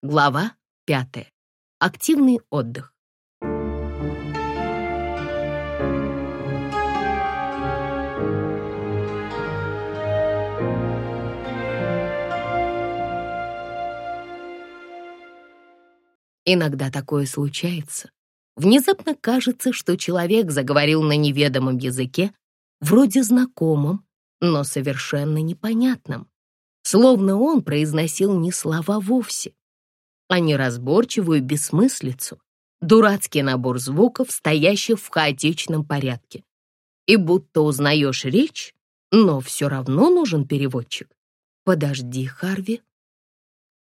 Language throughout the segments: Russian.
Глава пятая. Активный отдых. Иногда такое случается. Внезапно кажется, что человек заговорил на неведомом языке, вроде знакомом, но совершенно непонятном. Словно он произносил не слова вовсе, а неразборчивую бессмыслицу, дурацкий набор звуков, стоящих в хаотичном порядке. И будто узнаешь речь, но все равно нужен переводчик. Подожди, Харви.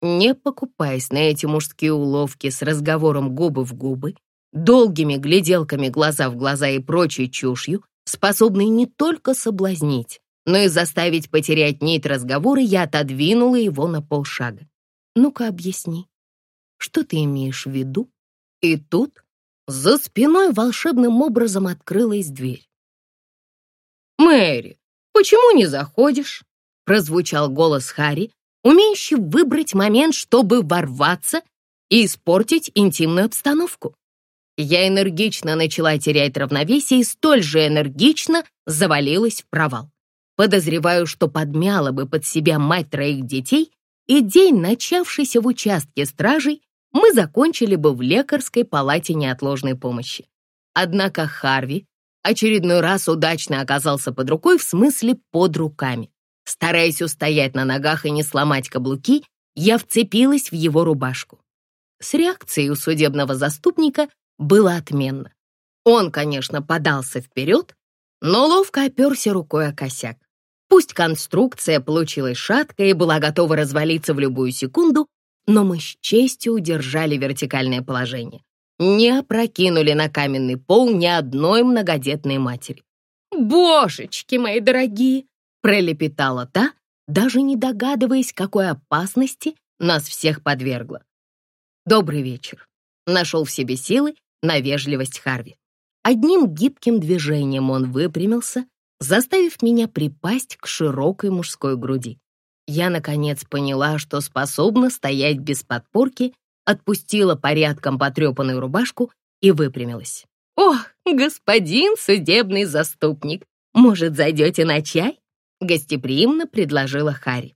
Не покупаясь на эти мужские уловки с разговором губы в губы, долгими гляделками глаза в глаза и прочей чушью, способной не только соблазнить, но и заставить потерять нить разговора, я отодвинула его на полшага. Ну-ка, объясни, что ты имеешь в виду? И тут за спиной волшебным образом открылась дверь. «Мэри, почему не заходишь?» прозвучал голос Харри, умеющий выбрать момент, чтобы ворваться и испортить интимную обстановку. Я энергично начала терять равновесие и столь же энергично завалилась в провал. Подозреваю, что подмяла бы под себя мать троих детей, и день, начавшийся в участке стражей, мы закончили бы в лекарской палате неотложной помощи. Однако Харви очередной раз удачно оказался под рукой, в смысле под руками. Стараясь устоять на ногах и не сломать каблуки, я вцепилась в его рубашку. С реакцией у судебного заступника было отменно. Он, конечно, подался вперед, но ловко оперся рукой о косяк. Пусть конструкция получилась шаткой и была готова развалиться в любую секунду, но мы с честью удержали вертикальное положение. Не опрокинули на каменный пол ни одной многодетной матери. «Божечки мои дорогие!» — пролепетала та, даже не догадываясь, какой опасности нас всех подвергла. «Добрый вечер!» — нашел в себе силы на вежливость Харви. Одним гибким движением он выпрямился, заставив меня припасть к широкой мужской груди. Я, наконец, поняла, что способна стоять без подпорки, отпустила порядком потрепанную рубашку и выпрямилась. «О, господин судебный заступник, может, зайдете на чай?» Гостеприимно предложила Харри.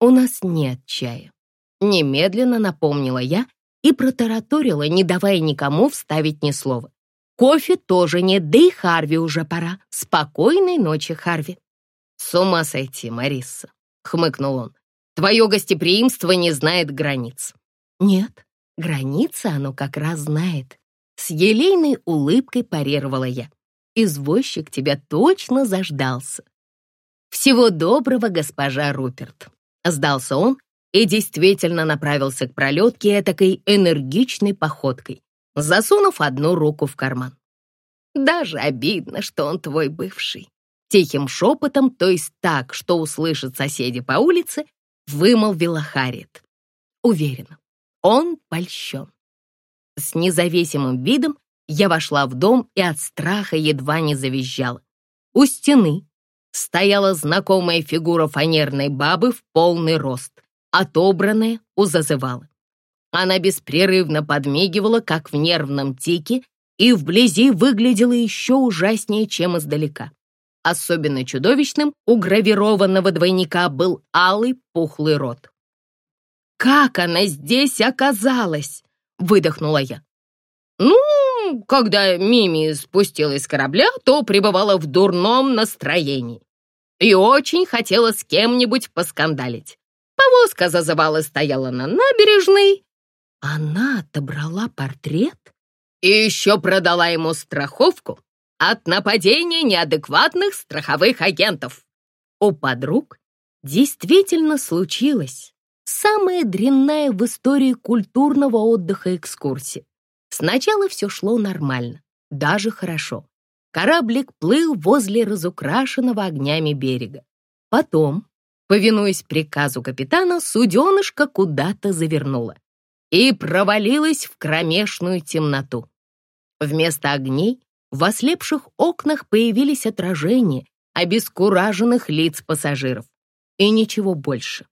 «У нас нет чая», — немедленно напомнила я и протараторила, не давая никому вставить ни слова. «Кофе тоже нет, да и Харви уже пора. Спокойной ночи, Харви». «С ума сойти, Мариса», — хмыкнул он. «Твое гостеприимство не знает границ». «Нет, границы оно как раз знает». С елейной улыбкой парировала я. «Извозчик тебя точно заждался». «Всего доброго, госпожа Руперт», — сдался он и действительно направился к пролетке этакой энергичной походкой, засунув одну руку в карман. «Даже обидно, что он твой бывший». Тихим шепотом, то есть так, что услышат соседи по улице, вымолвила Харриет. Уверена, он польщен. С независимым видом я вошла в дом и от страха едва не завизжала. У стены стояла знакомая фигура фанерной бабы в полный рост, отобранная у зазывала. Она беспрерывно подмигивала, как в нервном тике, и вблизи выглядела еще ужаснее, чем издалека. Особенно чудовищным у гравированного двойника был алый пухлый рот. «Как она здесь оказалась?» — выдохнула я. «Ну, когда Мими спустилась с корабля, то пребывала в дурном настроении и очень хотела с кем-нибудь поскандалить. Повозка зазывала стояла на набережной. Она отобрала портрет и еще продала ему страховку от нападения неадекватных страховых агентов. У подруг действительно случилось самая дрянная в истории культурного отдыха экскурсия. Сначала все шло нормально, даже хорошо. Кораблик плыл возле разукрашенного огнями берега. Потом, повинуясь приказу капитана, суденышко куда-то завернуло и провалилось в кромешную темноту. Вместо огней в ослепших окнах появились отражения обескураженных лиц пассажиров. И ничего больше.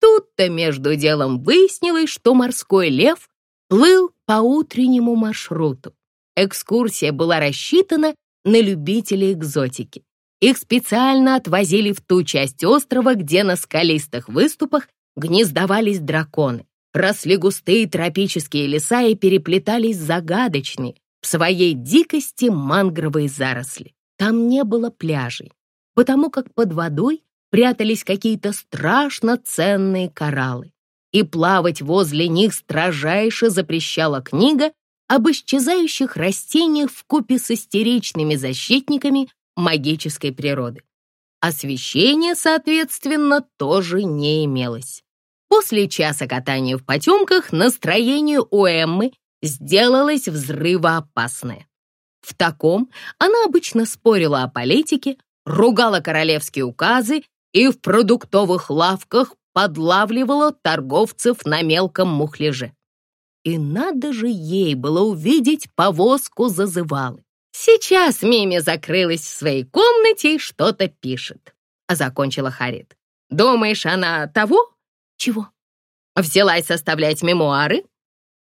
Тут-то между делом выяснилось, что морской лев плыл по утреннему маршруту. Экскурсия была рассчитана на любителей экзотики. Их специально отвозили в ту часть острова, где на скалистых выступах гнездовались драконы. Росли густые тропические леса и переплетались загадочные в своей дикости мангровые заросли. Там не было пляжей, потому как под водой прятались какие-то страшно ценные кораллы. И плавать возле них строжайше запрещала книга об исчезающих растениях в купе с истеричными защитниками магической природы. Освещения, соответственно, тоже не имелось. После часа катания в потемках настроение у Эммы сделалось взрывоопасное. В таком она обычно спорила о политике, ругала королевские указы и в продуктовых лавках подлавливала торговцев на мелком мухляже. И надо же ей было увидеть повозку зазывалы. Сейчас Мими закрылась в своей комнате и что-то пишет. А закончила Харит. Думаешь, она того? Чего? Взялась составлять мемуары?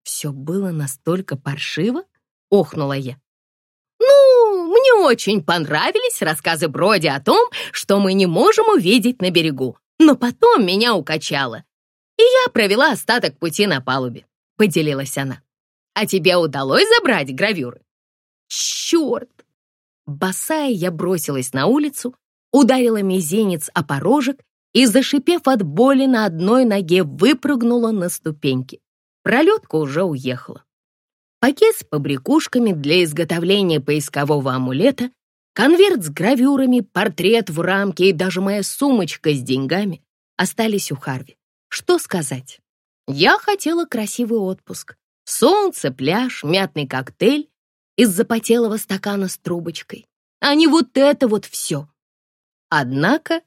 Все было настолько паршиво, охнула я. Ну, мне очень понравились рассказы Броди о том, что мы не можем увидеть на берегу, но потом меня укачало, и я провела остаток пути на палубе, поделилась она. А тебе удалось забрать гравюры? Черт! Босая я бросилась на улицу, ударила мизинец о порожек и, зашипев от боли на одной ноге, выпрыгнула на ступеньки. Пролетка уже уехала. Пакет с побрякушками для изготовления поискового амулета, конверт с гравюрами, портрет в рамке и даже моя сумочка с деньгами остались у Харви. Что сказать? Я хотела красивый отпуск. Солнце, пляж, мятный коктейль из запотелого стакана с трубочкой. А не вот это вот все. Однако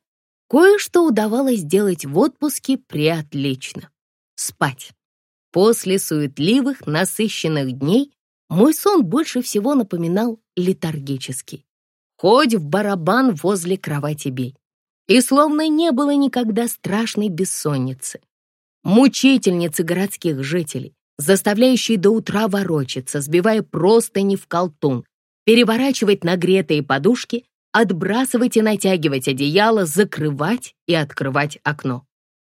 кое-что удавалось сделать в отпуске преотлично. Спать. После суетливых, насыщенных дней мой сон больше всего напоминал летаргический. Хоть в барабан возле кровати бей. И словно не было никогда страшной бессонницы. Мучительницы городских жителей, заставляющие до утра ворочаться, сбивая простыни в колтун, переворачивать нагретые подушки, отбрасывать и натягивать одеяло, закрывать и открывать окно.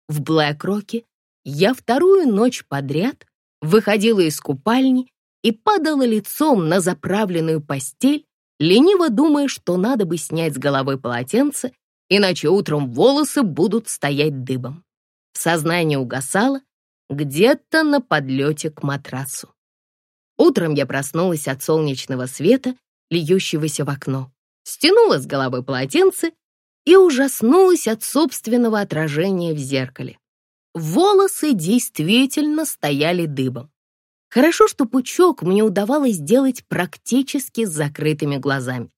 В Блэк-Роке я вторую ночь подряд выходила из купальни и падала лицом на заправленную постель, лениво думая, что надо бы снять с головы полотенце, иначе утром волосы будут стоять дыбом. Сознание угасало, где-то на подлете к матрасу. Утром я проснулась от солнечного света, льющегося в окно, стянула с головы полотенце и ужаснулась от собственного отражения в зеркале. Волосы действительно стояли дыбом. Хорошо, что пучок мне удавалось сделать практически с закрытыми глазами.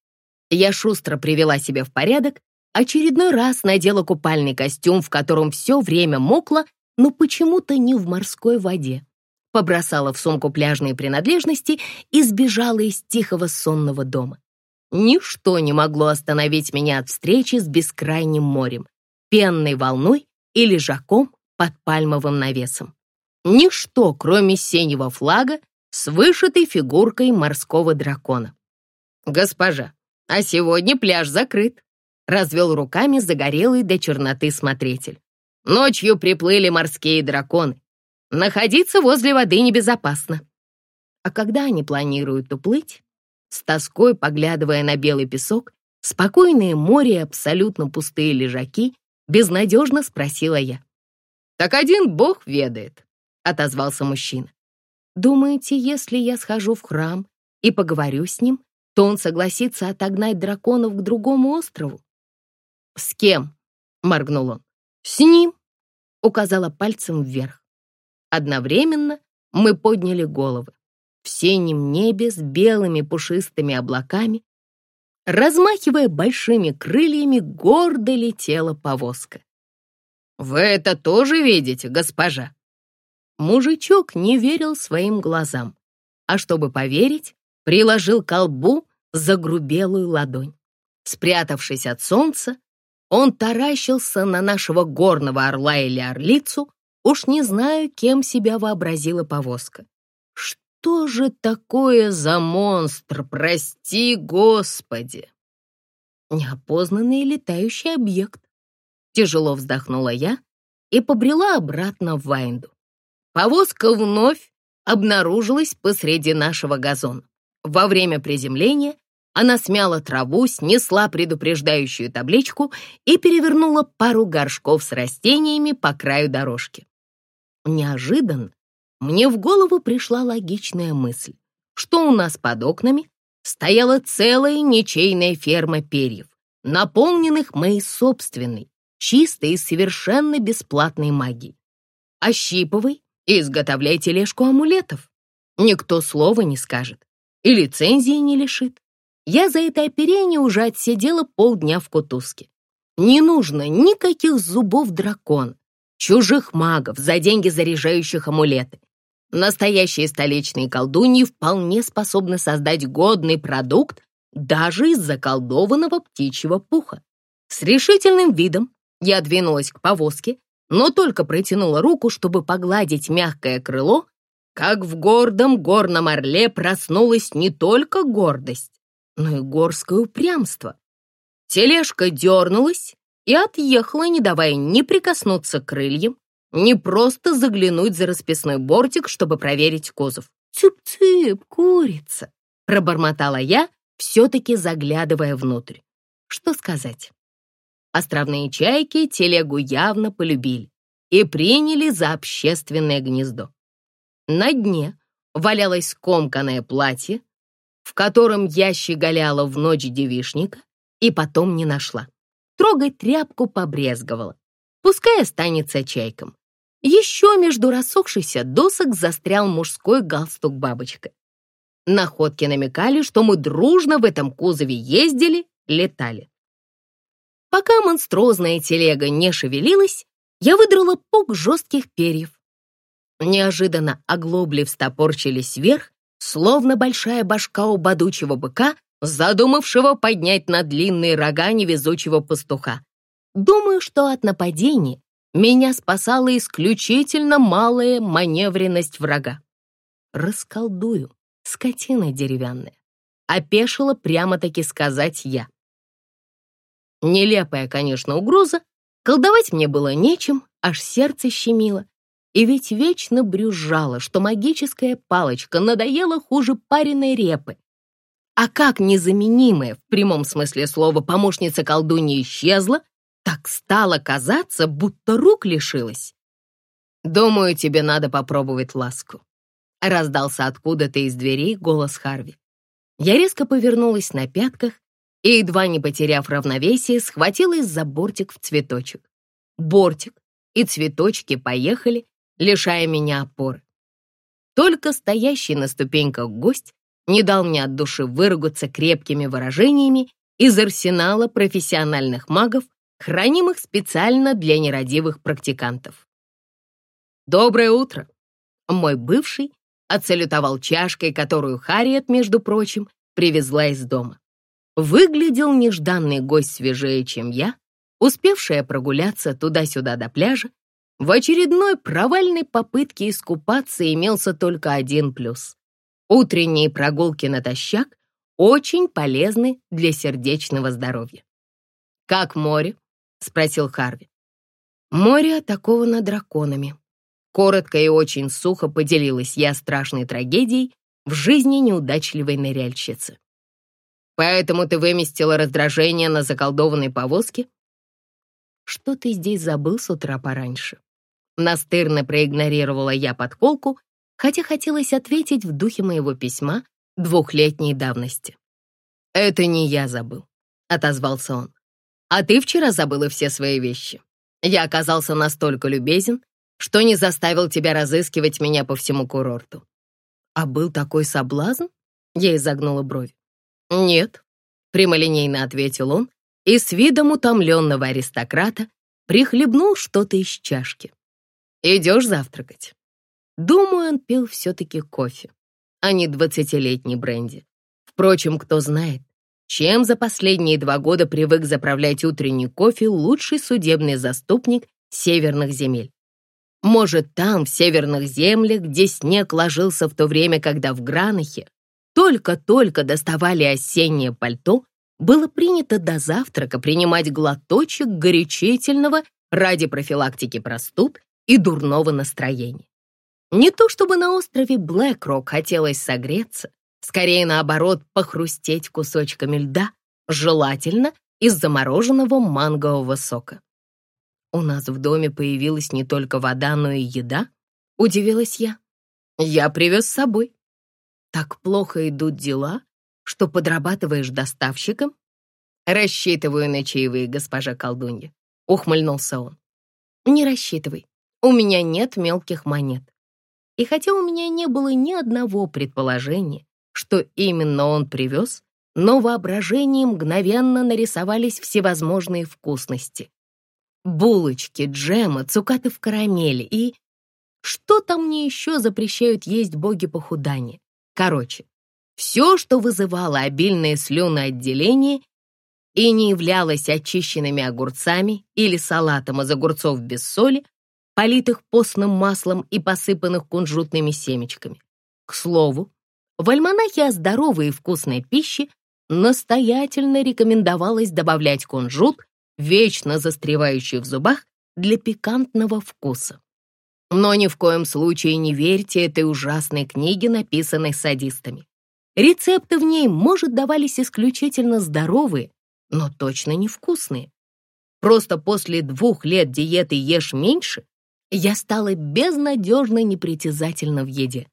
Я шустро привела себя в порядок, очередной раз надела купальный костюм, в котором все время мокло, но почему-то не в морской воде. Побросала в сумку пляжные принадлежности и сбежала из тихого сонного дома. Ничто не могло остановить меня от встречи с бескрайним морем, пенной волной и лежаком под пальмовым навесом. Ничто, кроме синего флага с вышитой фигуркой морского дракона. «Госпожа, а сегодня пляж закрыт», — развел руками загорелый до черноты смотритель. Ночью приплыли морские драконы. Находиться возле воды небезопасно. А когда они планируют уплыть? С тоской, поглядывая на белый песок, спокойное море и абсолютно пустые лежаки, безнадежно спросила я. «Так один бог ведает», — отозвался мужчина. «Думаете, если я схожу в храм и поговорю с ним, то он согласится отогнать драконов к другому острову?» «С кем?» — моргнул он. «С ним!» — указала пальцем вверх. Одновременно мы подняли головы. В синем небе с белыми пушистыми облаками, размахивая большими крыльями, гордо летела повозка. «Вы это тоже видите, госпожа?» Мужичок не верил своим глазам, а чтобы поверить, приложил к колбу загрубелую ладонь. Спрятавшись от солнца, Он таращился на нашего горного орла или орлицу, уж не знаю, кем себя вообразила повозка. Что же такое за монстр, прости господи? Неопознанный летающий объект. Тяжело вздохнула я и побрела обратно в Вайнду. Повозка вновь обнаружилась посреди нашего газона. Во время приземления она смяла траву, снесла предупреждающую табличку и перевернула пару горшков с растениями по краю дорожки. Неожиданно мне в голову пришла логичная мысль, что у нас под окнами стояла целая ничейная ферма перьев, наполненных моей собственной, чистой и совершенно бесплатной магией. Ощипывай и изготовляй тележку амулетов. Никто слова не скажет и лицензии не лишит. Я за это оперение уже отсидела полдня в кутузке. Не нужно никаких зубов дракона, чужих магов за деньги заряжающих амулеты. Настоящие столичные колдуньи вполне способны создать годный продукт даже из заколдованного птичьего пуха. С решительным видом я двинулась к повозке, но только протянула руку, чтобы погладить мягкое крыло, как в гордом горном орле проснулась не только гордость, но и горское упрямство. Тележка дернулась и отъехала, не давая ни прикоснуться к крыльям, ни просто заглянуть за расписной бортик, чтобы проверить кузов. «Цып-цып, курица!» — пробормотала я, все-таки заглядывая внутрь. Что сказать? Островные чайки телегу явно полюбили и приняли за общественное гнездо. На дне валялось скомканное платье, в котором я щеголяла в ночь девишника и потом не нашла. Трогать тряпку побрезговала. Пускай останется чайком. Еще между рассохшихся досок застрял мужской галстук-бабочка. Находки намекали, что мы дружно в этом кузове ездили, летали. Пока монструозная телега не шевелилась, я выдрала пук жестких перьев. Неожиданно оглобли встопорчились вверх, словно большая башка у бодучего быка, задумавшего поднять на длинные рога невезучего пастуха. Думаю, что от нападения меня спасала исключительно малая маневренность врага. Расколдую, скотина деревянная. Опешила прямо-таки сказать я. Нелепая, конечно, угроза. Колдовать мне было нечем, аж сердце щемило. И ведь вечно брюзжала, что магическая палочка надоела хуже пареной репы. А как незаменимая, в прямом смысле слова, помощница колдуньи исчезла, так стало казаться, будто рук лишилась. «Думаю, тебе надо попробовать ласку», — раздался откуда-то из дверей голос Харви. Я резко повернулась на пятках и, едва не потеряв равновесие, схватилась за бортик в цветочек. Бортик и цветочки поехали, лишая меня опоры. Только стоящий на ступеньках гость не дал мне от души выругаться крепкими выражениями из арсенала профессиональных магов, хранимых специально для нерадивых практикантов. «Доброе утро!» Мой бывший отсалютовал чашкой, которую Харриет, между прочим, привезла из дома. Выглядел нежданный гость свежее, чем я, успевшая прогуляться туда-сюда до пляжа в очередной провальной попытке искупаться имелся только один плюс. Утренние прогулки натощак очень полезны для сердечного здоровья. «Как море?» — спросил Харви. «Море атаковано драконами». Коротко и очень сухо поделилась я страшной трагедией в жизни неудачливой ныряльщицы. «Поэтому ты выместила раздражение на заколдованной повозке?» «Что ты здесь забыл с утра пораньше?» Настырно проигнорировала я подколку, хотя хотелось ответить в духе моего письма двухлетней давности. «Это не я забыл», — отозвался он. «А ты вчера забыла все свои вещи. Я оказался настолько любезен, что не заставил тебя разыскивать меня по всему курорту». «А был такой соблазн?» — я изогнула бровь. «Нет», — прямолинейно ответил он и с видом утомленного аристократа прихлебнул что-то из чашки. Идешь завтракать?» Думаю, он пил все-таки кофе, а не двадцатилетний бренди. Впрочем, кто знает, чем за последние два года привык заправлять утренний кофе лучший судебный заступник северных земель. Может, там, в северных землях, где снег ложился в то время, когда в Гранахе только-только доставали осеннее пальто, было принято до завтрака принимать глоточек горячительного ради профилактики простуд и дурного настроения. Не то чтобы на острове Блэкрок хотелось согреться, скорее наоборот похрустеть кусочками льда, желательно из замороженного мангового сока. «У нас в доме появилась не только вода, но и еда», — удивилась я. «Я привез с собой». «Так плохо идут дела, что подрабатываешь доставщиком?» «Рассчитываю на чаевые, госпожа колдунья», — ухмыльнулся он. «Не рассчитывай, у меня нет мелких монет». И хотя у меня не было ни одного предположения, что именно он привез, но воображение мгновенно нарисовались всевозможные вкусности. Булочки, джемы, цукаты в карамели и... Что там мне еще запрещают есть боги похудания? Короче, все, что вызывало обильное слюноотделение и не являлось очищенными огурцами или салатом из огурцов без соли, политых постным маслом и посыпанных кунжутными семечками. К слову, в альманахе о здоровой и вкусной пище настоятельно рекомендовалось добавлять кунжут, вечно застревающий в зубах, для пикантного вкуса. Но ни в коем случае не верьте этой ужасной книге, написанной садистами. Рецепты в ней, может, давались исключительно здоровые, но точно невкусные. Просто после двух лет диеты «Ешь меньше» я стала безнадежно непритязательна в еде.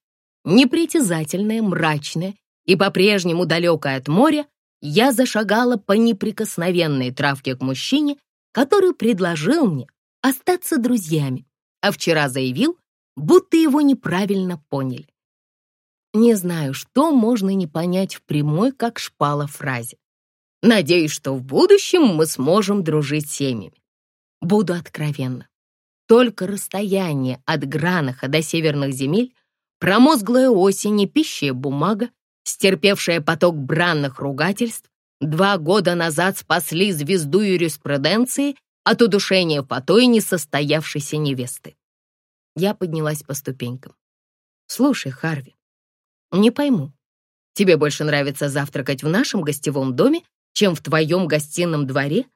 Непритязательная, мрачная и по-прежнему далекая от моря, я зашагала по неприкосновенной травке к мужчине, который предложил мне остаться друзьями, а вчера заявил, будто его неправильно поняли. Не знаю, что можно не понять в прямой, как шпала фразе. Надеюсь, что в будущем мы сможем дружить семьями. Буду откровенна. Только расстояние от Гранаха до северных земель, промозглая осень и пищая бумага, стерпевшая поток бранных ругательств, два года назад спасли звезду юриспруденции от удушения по той несостоявшейся невесты. Я поднялась по ступенькам. «Слушай, Харви, не пойму, тебе больше нравится завтракать в нашем гостевом доме, чем в твоем гостином дворе?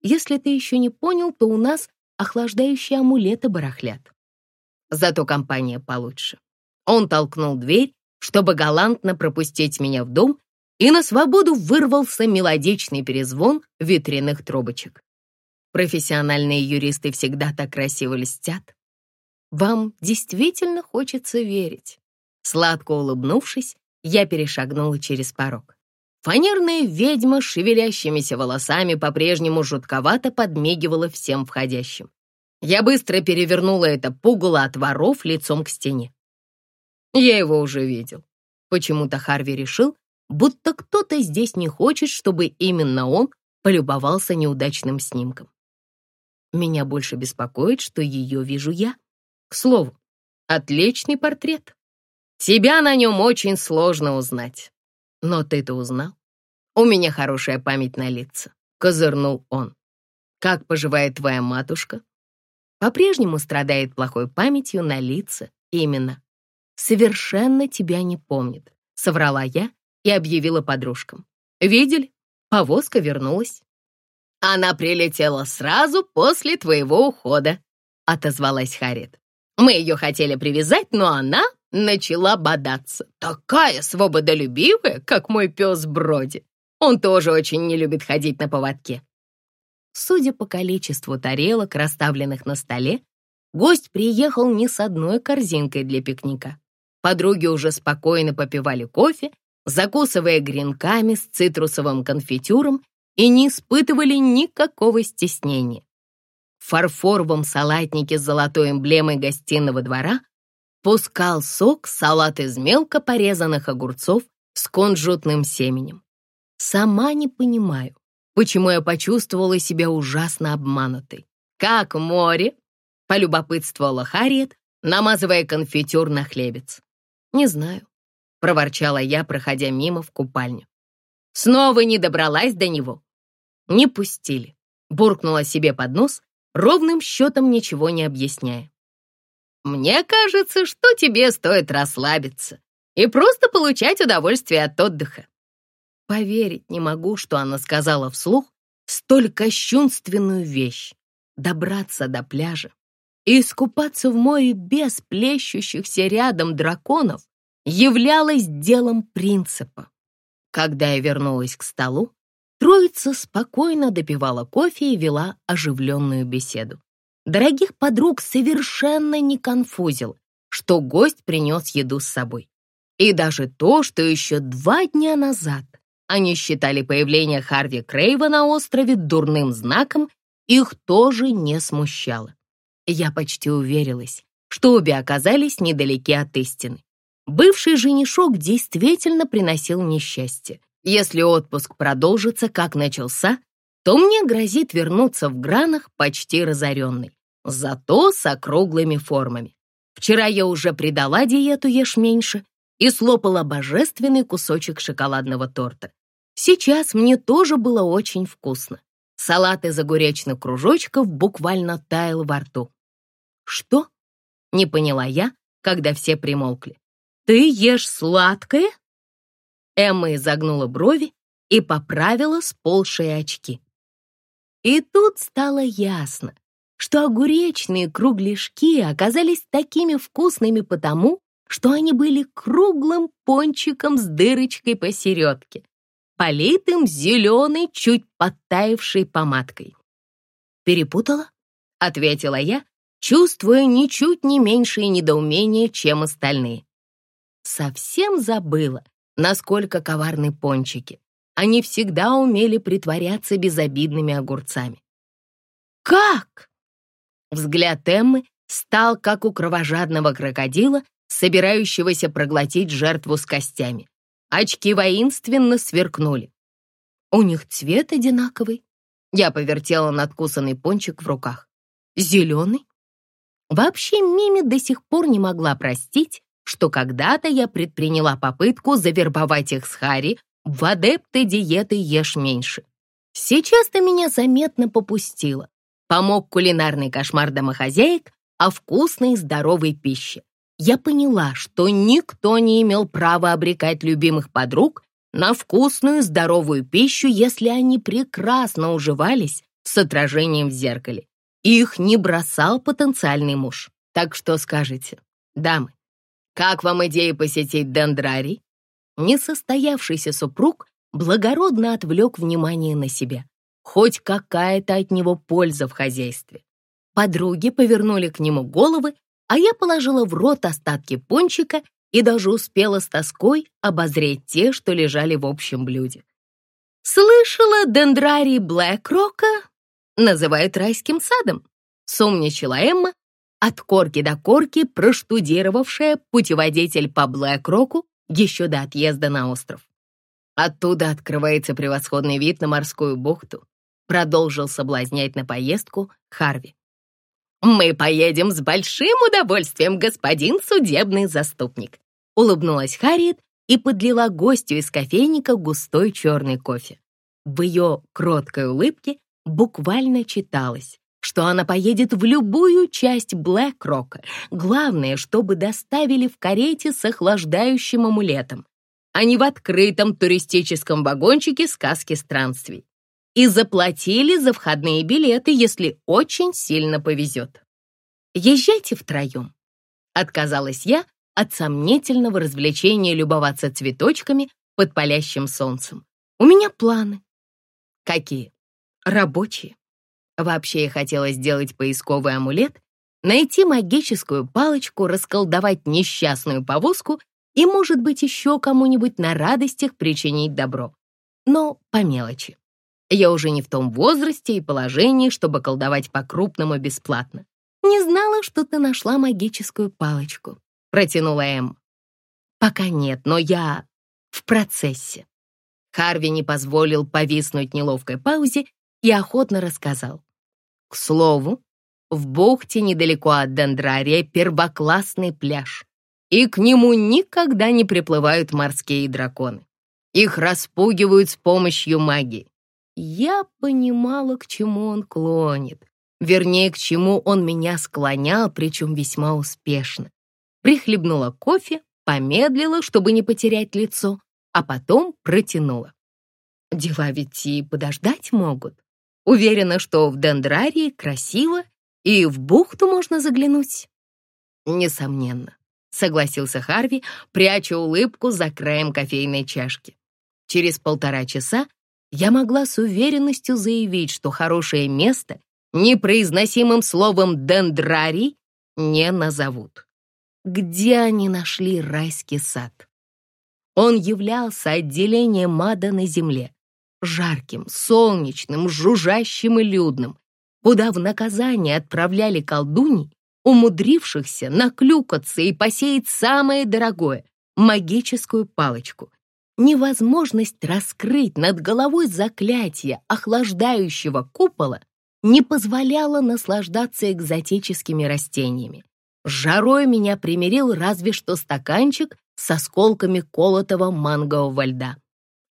Если ты еще не понял, то у нас охлаждающие амулеты барахлят. Зато компания получше. Он толкнул дверь, чтобы галантно пропустить меня в дом, и на свободу вырвался мелодичный перезвон ветряных трубочек. Профессиональные юристы всегда так красиво льстят. Вам действительно хочется верить. Сладко улыбнувшись, я перешагнула через порог. Фанерная ведьма с шевелящимися волосами по-прежнему жутковато подмигивала всем входящим. Я быстро перевернула это пугало от воров лицом к стене. Я его уже видел. Почему-то Харви решил, будто кто-то здесь не хочет, чтобы именно он полюбовался неудачным снимком. Меня больше беспокоит, что ее вижу я. К слову, отличный портрет. Тебя на нем очень сложно узнать. Но ты-то узнал. У меня хорошая память на лица, козырнул он. Как поживает твоя матушка? По-прежнему страдает плохой памятью на лица, именно. Совершенно тебя не помнит, соврала я и объявила подружкам. Видели? Повозка вернулась. Она прилетела сразу после твоего ухода, отозвалась Харит. Мы ее хотели привязать, но она начала бодаться. Такая свободолюбивая, как мой пес Броди. Он тоже очень не любит ходить на поводке. Судя по количеству тарелок, расставленных на столе, гость приехал не с одной корзинкой для пикника. Подруги уже спокойно попивали кофе, закусывая гренками с цитрусовым конфитюром и не испытывали никакого стеснения. В фарфоровом салатнике с золотой эмблемой гостиного двора пускал сок салат из мелко порезанных огурцов с кунжутным семенем. Сама не понимаю, почему я почувствовала себя ужасно обманутой. «Как море?» — полюбопытствовала Харриет, намазывая конфитюр на хлебец. «Не знаю», — проворчала я, проходя мимо в купальню. Снова не добралась до него. Не пустили. Буркнула себе под нос, ровным счетом ничего не объясняя. «Мне кажется, что тебе стоит расслабиться и просто получать удовольствие от отдыха». Поверить не могу, что она сказала вслух столь кощунственную вещь — добраться до пляжа и искупаться в море без плещущихся рядом драконов являлось делом принципа. Когда я вернулась к столу, троица спокойно допивала кофе и вела оживленную беседу. Дорогих подруг совершенно не конфузил, что гость принес еду с собой. И даже то, что еще два дня назад они считали появление Харви Крейва на острове дурным знаком, их тоже не смущало. Я почти уверилась, что обе оказались недалеки от истины. Бывший женишок действительно приносил несчастье. Если отпуск продолжится, как начался, то мне грозит вернуться в гранах почти разоренный, зато с округлыми формами. Вчера я уже придала диету «Ешь меньше» и слопала божественный кусочек шоколадного торта. Сейчас мне тоже было очень вкусно. Салат из огуречных кружочков буквально таял во рту. «Что?» — не поняла я, когда все примолкли. «Ты ешь сладкое?» Эмма изогнула брови и поправила сползшие очки. И тут стало ясно, что огуречные кругляшки оказались такими вкусными потому, что они были круглым пончиком с дырочкой посередке, политым зеленой, чуть подтаявшей помадкой. «Перепутала?» — ответила я, чувствуя ничуть не меньшее недоумение, чем остальные. Совсем забыла, насколько коварны пончики. Они всегда умели притворяться безобидными огурцами. «Как?» Взгляд Эммы стал как у кровожадного крокодила, собирающегося проглотить жертву с костями. Очки воинственно сверкнули. «У них цвет одинаковый». Я повертела надкусанный пончик в руках. «Зеленый?» Вообще Мими до сих пор не могла простить, что когда-то я предприняла попытку завербовать их с Харри в адепты диеты «Ешь меньше». Сейчас-то меня заметно попустило. Помог кулинарный кошмар домохозяек о вкусной и здоровой пище. Я поняла, что никто не имел права обрекать любимых подруг на вкусную здоровую пищу, если они прекрасно уживались с отражением в зеркале их не бросал потенциальный муж. Так что скажете, дамы, как вам идея посетить дендрарий? Несостоявшийся супруг благородно отвлек внимание на себя. Хоть какая-то от него польза в хозяйстве. Подруги повернули к нему головы, а я положила в рот остатки пончика и даже успела с тоской обозреть те, что лежали в общем блюде. Слышала, дендрарий Блэкрока называют райским садом», — сумничала Эмма, от корки до корки проштудировавшая путеводитель по Блэк-Року еще до отъезда на остров. Оттуда открывается превосходный вид на морскую бухту, продолжил соблазнять на поездку Харви. «Мы поедем с большим удовольствием, господин судебный заступник», улыбнулась Харриет и подлила гостю из кофейника густой черный кофе. В ее кроткой улыбке буквально читалось, что она поедет в любую часть Блэк-Рока. Главное, чтобы доставили в карете с охлаждающим амулетом, а не в открытом туристическом вагончике сказки странствий. И заплатили за входные билеты, если очень сильно повезет. Езжайте втроем. Отказалась я от сомнительного развлечения любоваться цветочками под палящим солнцем. У меня планы. Какие? рабочие. Вообще я хотела сделать поисковый амулет, найти магическую палочку, расколдовать несчастную повозку и, может быть, еще кому-нибудь на радостях причинить добро. Но по мелочи. Я уже не в том возрасте и положении, чтобы колдовать по-крупному бесплатно. «Не знала, что ты нашла магическую палочку», — протянула Эм. «Пока нет, но я в процессе». Харви не позволил повиснуть неловкой паузе и охотно рассказал. К слову, в бухте недалеко от Дендрария первоклассный пляж, и к нему никогда не приплывают морские драконы. Их распугивают с помощью магии. Я понимала, к чему он клонит. Вернее, к чему он меня склонял, причем весьма успешно. Прихлебнула кофе, помедлила, чтобы не потерять лицо, а потом протянула. Дела ведь и подождать могут. Уверена, что в Дендрарии красиво и в бухту можно заглянуть. Несомненно, согласился Харви, пряча улыбку за краем кофейной чашки. Через полтора часа я могла с уверенностью заявить, что хорошее место непроизносимым словом «дендрарий» не назовут. Где они нашли райский сад? Он являлся отделением ада на земле, жарким, солнечным, жужжащим и людным, куда в наказание отправляли колдуней, умудрившихся наклюкаться и посеять самое дорогое — магическую палочку. Невозможность раскрыть над головой заклятие охлаждающего купола не позволяла наслаждаться экзотическими растениями. жарой меня примирил разве что стаканчик с осколками колотого мангового льда.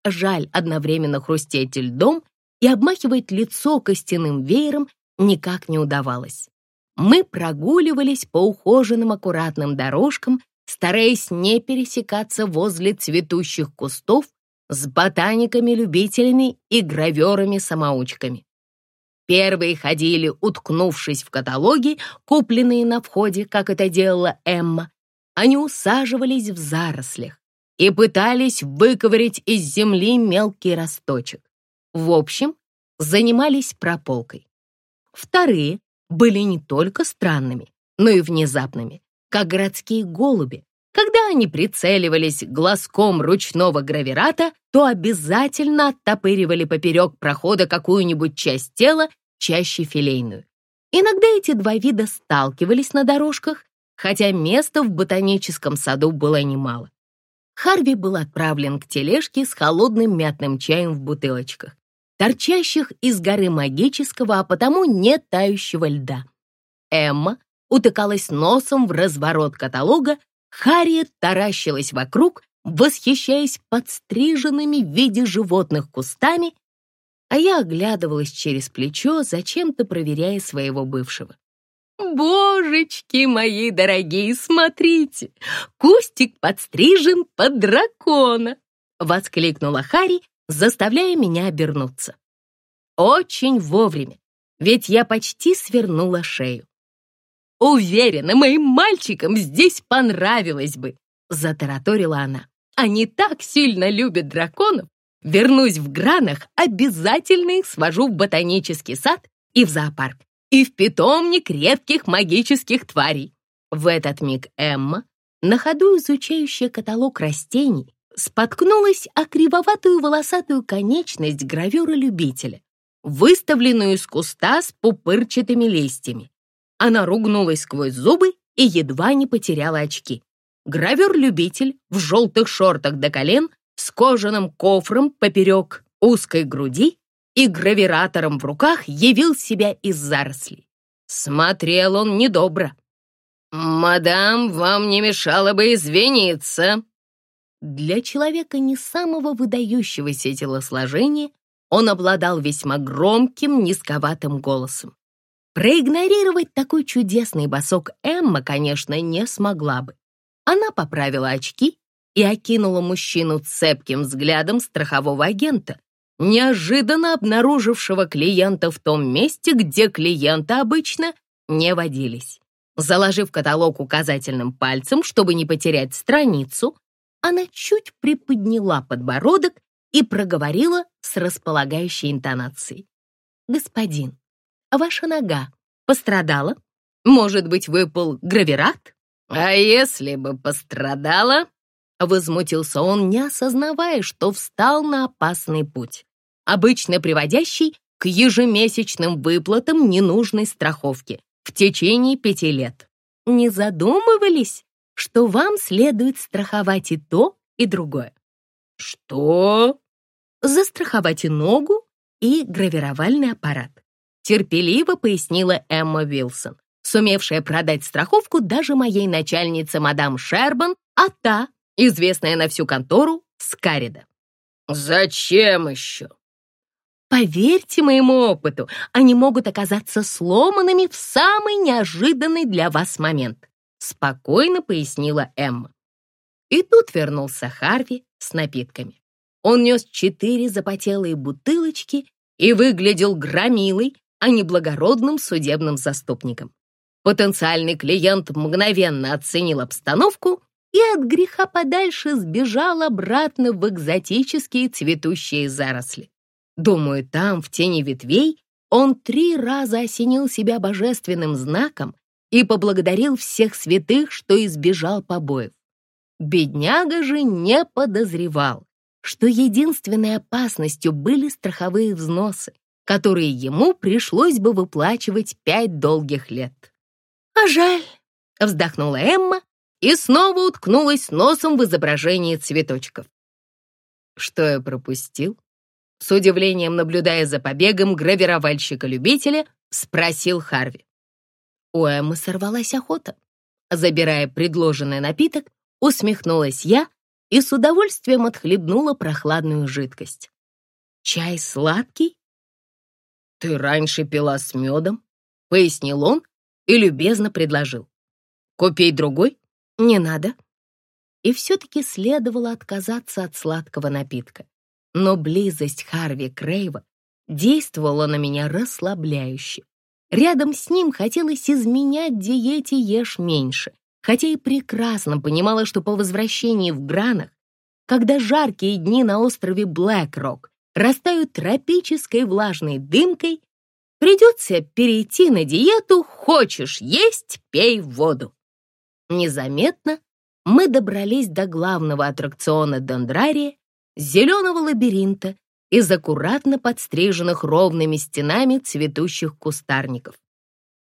Жаль одновременно хрустеть льдом и обмахивать лицо костяным веером никак не удавалось. Мы прогуливались по ухоженным аккуратным дорожкам, стараясь не пересекаться возле цветущих кустов с ботаниками-любителями и граверами-самоучками. Первые ходили, уткнувшись в каталоги, купленные на входе, как это делала Эмма. Они усаживались в зарослях и пытались выковырять из земли мелкий росточек. В общем, занимались прополкой. Вторые были не только странными, но и внезапными, как городские голуби. Когда они прицеливались глазком ручного гравирата, то обязательно оттопыривали поперек прохода какую-нибудь часть тела, чаще филейную. Иногда эти два вида сталкивались на дорожках, хотя места в ботаническом саду было немало. Харви был отправлен к тележке с холодным мятным чаем в бутылочках торчащих из горы магического, а потому не тающего льда. Эмма утыкалась носом в разворот каталога, Харриет таращилась вокруг, восхищаясь подстриженными в виде животных кустами, а я оглядывалась через плечо, зачем-то проверяя своего бывшего. «Божечки мои дорогие, смотрите! Кустик подстрижен под дракона!» — воскликнула Хари, заставляя меня обернуться. Очень вовремя, ведь я почти свернула шею. «Уверена, моим мальчикам здесь понравилось бы», — затараторила она. «Они так сильно любят драконов. Вернусь в Гранах, обязательно их свожу в ботанический сад и в зоопарк, и в питомник редких магических тварей». В этот миг Эмма, на ходу изучающая каталог растений, споткнулась о кривоватую волосатую конечность гравюра-любителя, выставленную из куста с пупырчатыми листьями. Она ругнулась сквозь зубы и едва не потеряла очки. Гравюр-любитель в желтых шортах до колен с кожаным кофром поперек узкой груди и гравиратором в руках явил себя из зарослей. Смотрел он недобро. «Мадам, вам не мешало бы извиниться», для человека не самого выдающегося телосложения он обладал весьма громким, низковатым голосом. Проигнорировать такой чудесный босок Эмма, конечно, не смогла бы. Она поправила очки и окинула мужчину цепким взглядом страхового агента, неожиданно обнаружившего клиента в том месте, где клиенты обычно не водились. Заложив каталог указательным пальцем, чтобы не потерять страницу, она чуть приподняла подбородок и проговорила с располагающей интонацией. «Господин, ваша нога пострадала? Может быть, выпал гравират?» «А если бы пострадала?» Возмутился он, не осознавая, что встал на опасный путь, обычно приводящий к ежемесячным выплатам ненужной страховки в течение пяти лет. Не задумывались, что вам следует страховать и то, и другое. Что? Застраховать и ногу, и гравировальный аппарат. Терпеливо пояснила Эмма Вилсон, сумевшая продать страховку даже моей начальнице мадам Шербан, а та, известная на всю контору, Скарида. «Зачем еще?» Поверьте моему опыту, они могут оказаться сломанными в самый неожиданный для вас момент», спокойно пояснила Эмма. И тут вернулся Харви с напитками. Он нес четыре запотелые бутылочки и выглядел громилой, а не благородным судебным заступником. Потенциальный клиент мгновенно оценил обстановку и от греха подальше сбежал обратно в экзотические цветущие заросли. Думаю, там, в тени ветвей, он три раза осенил себя божественным знаком и поблагодарил всех святых, что избежал побоев. Бедняга же не подозревал, что единственной опасностью были страховые взносы, которые ему пришлось бы выплачивать пять долгих лет. «А жаль», — вздохнула Эмма и снова уткнулась носом в изображение цветочков. Что я пропустил? С удивлением наблюдая за побегом гравировальщика-любителя, спросил Харви. У Эммы сорвалась охота. Забирая предложенный напиток, усмехнулась я и с удовольствием отхлебнула прохладную жидкость. «Чай сладкий?» «Ты раньше пила с медом», — пояснил он и любезно предложил. «Купей другой?» «Не надо». И все-таки следовало отказаться от сладкого напитка но близость Харви Крейва действовала на меня расслабляюще. Рядом с ним хотелось изменять диете «Ешь меньше», хотя и прекрасно понимала, что по возвращении в Гранах, когда жаркие дни на острове Блэк-Рок растают тропической влажной дымкой, придется перейти на диету «Хочешь есть — пей воду». Незаметно мы добрались до главного аттракциона Дендрария зеленого лабиринта из аккуратно подстриженных ровными стенами цветущих кустарников.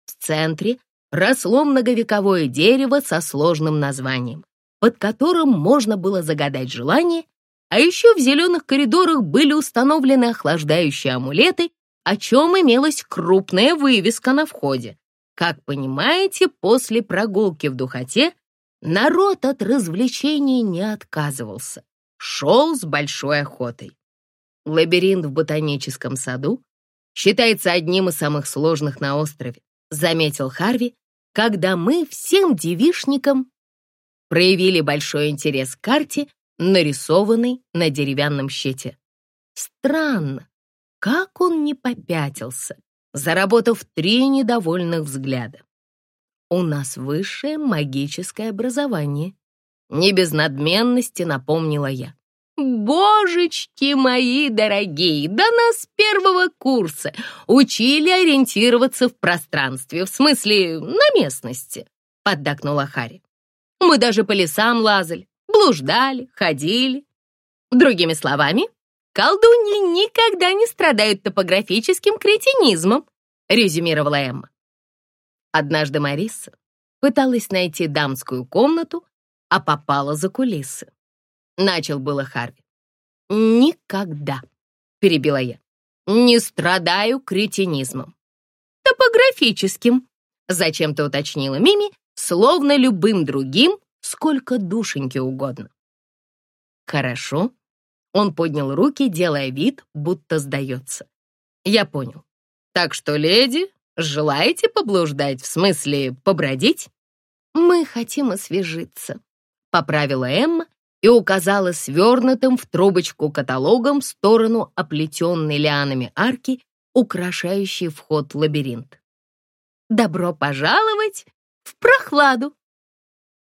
В центре росло многовековое дерево со сложным названием, под которым можно было загадать желание, а еще в зеленых коридорах были установлены охлаждающие амулеты, о чем имелась крупная вывеска на входе. Как понимаете, после прогулки в духоте народ от развлечений не отказывался шел с большой охотой. Лабиринт в ботаническом саду считается одним из самых сложных на острове, заметил Харви, когда мы всем девишникам проявили большой интерес к карте, нарисованной на деревянном щите. Странно, как он не попятился, заработав три недовольных взгляда. У нас высшее магическое образование, не без надменности напомнила я. «Божечки мои дорогие, да нас первого курса учили ориентироваться в пространстве, в смысле на местности», — поддакнула Хари. «Мы даже по лесам лазали, блуждали, ходили. Другими словами, колдуньи никогда не страдают топографическим кретинизмом», — резюмировала Эмма. Однажды Мариса пыталась найти дамскую комнату а попала за кулисы. Начал было Харви. «Никогда», — перебила я, — «не страдаю кретинизмом». «Топографическим», — зачем-то уточнила Мими, словно любым другим, сколько душеньки угодно. «Хорошо». Он поднял руки, делая вид, будто сдается. «Я понял. Так что, леди, желаете поблуждать, в смысле побродить?» «Мы хотим освежиться», — поправила Эмма и указала свернутым в трубочку каталогом в сторону оплетенной лианами арки, украшающей вход в лабиринт. «Добро пожаловать в прохладу!»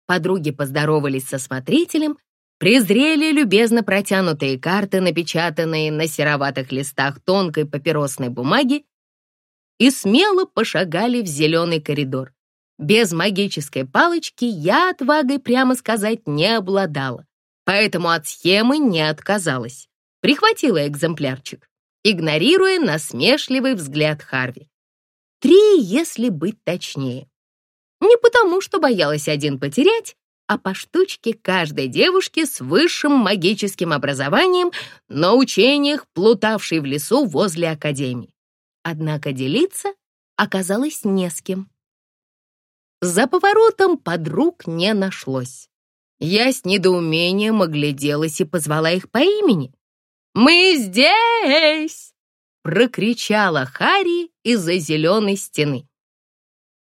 Подруги поздоровались со смотрителем, презрели любезно протянутые карты, напечатанные на сероватых листах тонкой папиросной бумаги, и смело пошагали в зеленый коридор, без магической палочки я отвагой, прямо сказать, не обладала, поэтому от схемы не отказалась. Прихватила экземплярчик, игнорируя насмешливый взгляд Харви. Три, если быть точнее. Не потому, что боялась один потерять, а по штучке каждой девушки с высшим магическим образованием на учениях, плутавшей в лесу возле академии. Однако делиться оказалось не с кем. За поворотом подруг не нашлось. Я с недоумением огляделась и позвала их по имени. Мы здесь!» — прокричала Хари из-за зеленой стены.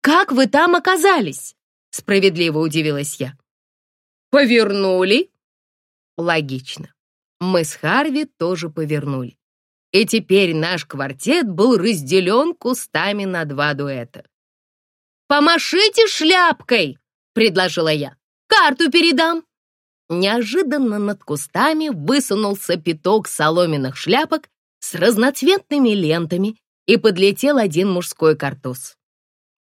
«Как вы там оказались?» — справедливо удивилась я. «Повернули?» Логично. Мы с Харви тоже повернули. И теперь наш квартет был разделен кустами на два дуэта. «Помашите шляпкой!» — предложила я. «Карту передам!» Неожиданно над кустами высунулся пяток соломенных шляпок с разноцветными лентами и подлетел один мужской картуз.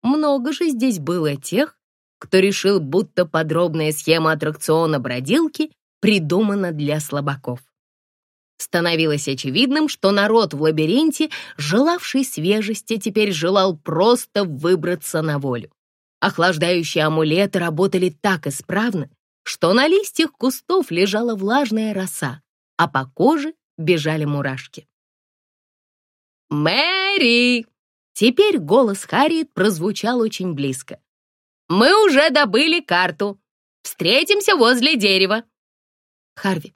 Много же здесь было тех, кто решил, будто подробная схема аттракциона бродилки придумана для слабаков. Становилось очевидным, что народ в лабиринте, желавший свежести, теперь желал просто выбраться на волю. Охлаждающие амулеты работали так исправно, что на листьях кустов лежала влажная роса, а по коже бежали мурашки. «Мэри!» Теперь голос Харриет прозвучал очень близко. «Мы уже добыли карту. Встретимся возле дерева». «Харви,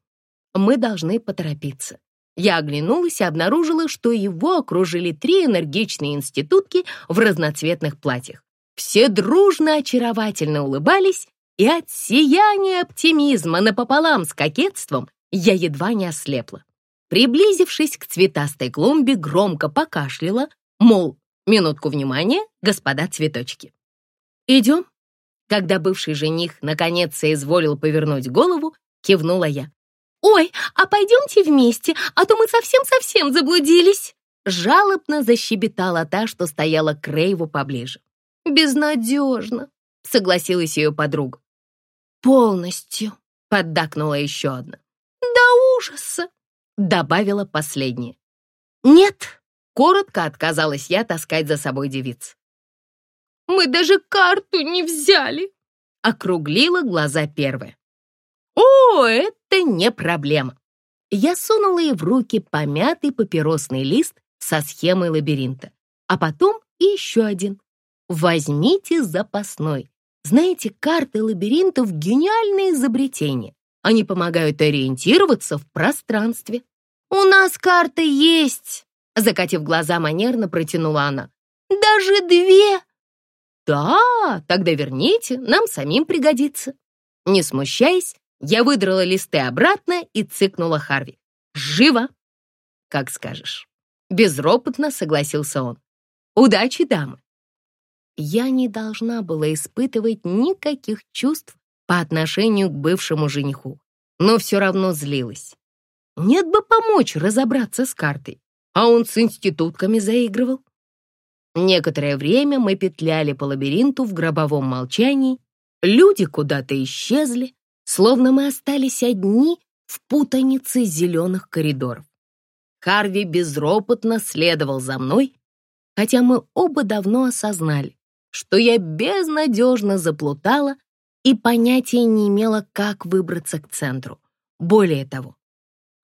мы должны поторопиться». Я оглянулась и обнаружила, что его окружили три энергичные институтки в разноцветных платьях. Все дружно очаровательно улыбались, и от сияния оптимизма напополам с кокетством я едва не ослепла. Приблизившись к цветастой клумбе, громко покашляла, мол, минутку внимания, господа цветочки. «Идем?» Когда бывший жених наконец соизволил повернуть голову, кивнула я. «Ой, а пойдемте вместе, а то мы совсем-совсем заблудились!» Жалобно защебетала та, что стояла к Рейву поближе. «Безнадежно», — согласилась ее подруга. «Полностью», — поддакнула еще одна. «До ужаса», — добавила последняя. «Нет», — коротко отказалась я таскать за собой девиц. «Мы даже карту не взяли», — округлила глаза первая. «О, это не проблема». Я сунула ей в руки помятый папиросный лист со схемой лабиринта, а потом и еще один. Возьмите запасной. Знаете, карты лабиринтов — гениальное изобретение. Они помогают ориентироваться в пространстве. «У нас карты есть!» — закатив глаза, манерно протянула она. «Даже две!» «Да, тогда верните, нам самим пригодится». Не смущаясь, я выдрала листы обратно и цыкнула Харви. «Живо!» «Как скажешь». Безропотно согласился он. «Удачи, дамы!» Я не должна была испытывать никаких чувств по отношению к бывшему жениху, но все равно злилась. Нет бы помочь разобраться с картой, а он с институтками заигрывал. Некоторое время мы петляли по лабиринту в гробовом молчании, люди куда-то исчезли, словно мы остались одни в путанице зеленых коридоров. Харви безропотно следовал за мной, хотя мы оба давно осознали, что я безнадежно заплутала и понятия не имела, как выбраться к центру. Более того,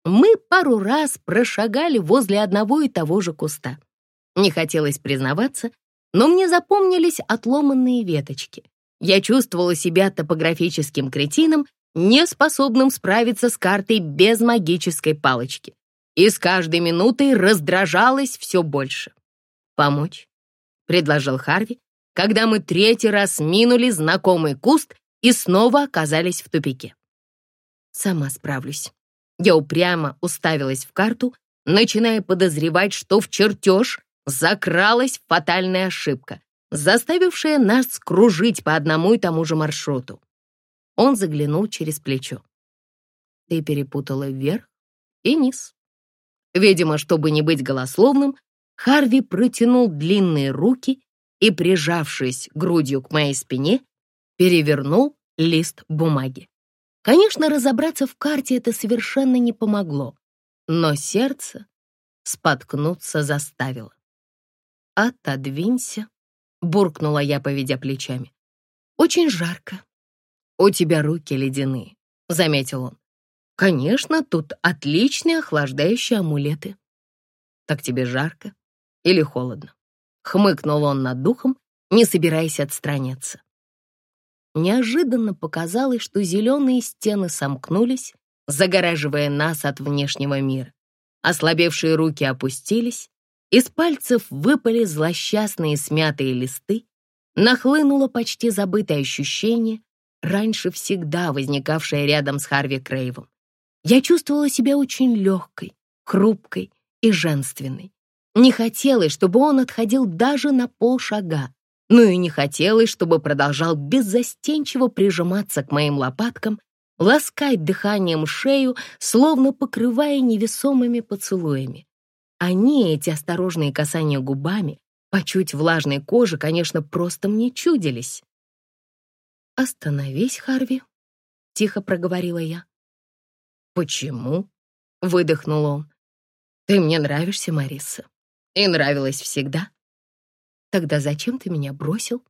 мы пару раз прошагали возле одного и того же куста. Не хотелось признаваться, но мне запомнились отломанные веточки. Я чувствовала себя топографическим кретином, не способным справиться с картой без магической палочки. И с каждой минутой раздражалась все больше. «Помочь?» — предложил Харви, когда мы третий раз минули знакомый куст и снова оказались в тупике. Сама справлюсь. Я упрямо уставилась в карту, начиная подозревать, что в чертеж закралась фатальная ошибка, заставившая нас кружить по одному и тому же маршруту. Он заглянул через плечо. Ты перепутала вверх и низ. Видимо, чтобы не быть голословным, Харви протянул длинные руки и, прижавшись грудью к моей спине, перевернул лист бумаги. Конечно, разобраться в карте это совершенно не помогло, но сердце споткнуться заставило. «Отодвинься», — буркнула я, поведя плечами. «Очень жарко». «У тебя руки ледяные», — заметил он. «Конечно, тут отличные охлаждающие амулеты». «Так тебе жарко или холодно?» Хмыкнул он над духом, не собираясь отстраняться. Неожиданно показалось, что зеленые стены сомкнулись, загораживая нас от внешнего мира. Ослабевшие руки опустились, из пальцев выпали злосчастные смятые листы, нахлынуло почти забытое ощущение, раньше всегда возникавшее рядом с Харви Крейвом. Я чувствовала себя очень легкой, хрупкой и женственной. Не хотелось, чтобы он отходил даже на полшага, но и не хотелось, чтобы продолжал беззастенчиво прижиматься к моим лопаткам, ласкать дыханием шею, словно покрывая невесомыми поцелуями. Они, эти осторожные касания губами, по чуть влажной коже, конечно, просто мне чудились. «Остановись, Харви», — тихо проговорила я. «Почему?» — выдохнул он. «Ты мне нравишься, Мариса, и нравилась всегда». «Тогда зачем ты меня бросил?»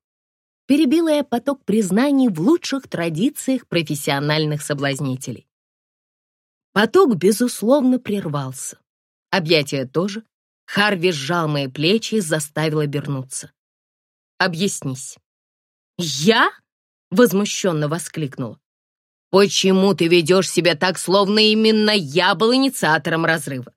Перебила я поток признаний в лучших традициях профессиональных соблазнителей. Поток, безусловно, прервался. Объятия тоже. Харви сжал мои плечи и заставил обернуться. «Объяснись». «Я?» — возмущенно воскликнула. «Почему ты ведешь себя так, словно именно я был инициатором разрыва?